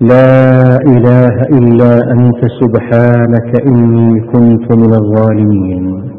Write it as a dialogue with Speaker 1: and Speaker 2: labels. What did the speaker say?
Speaker 1: لا إله إلا أنت سبحانك إني كنت من الظالمين.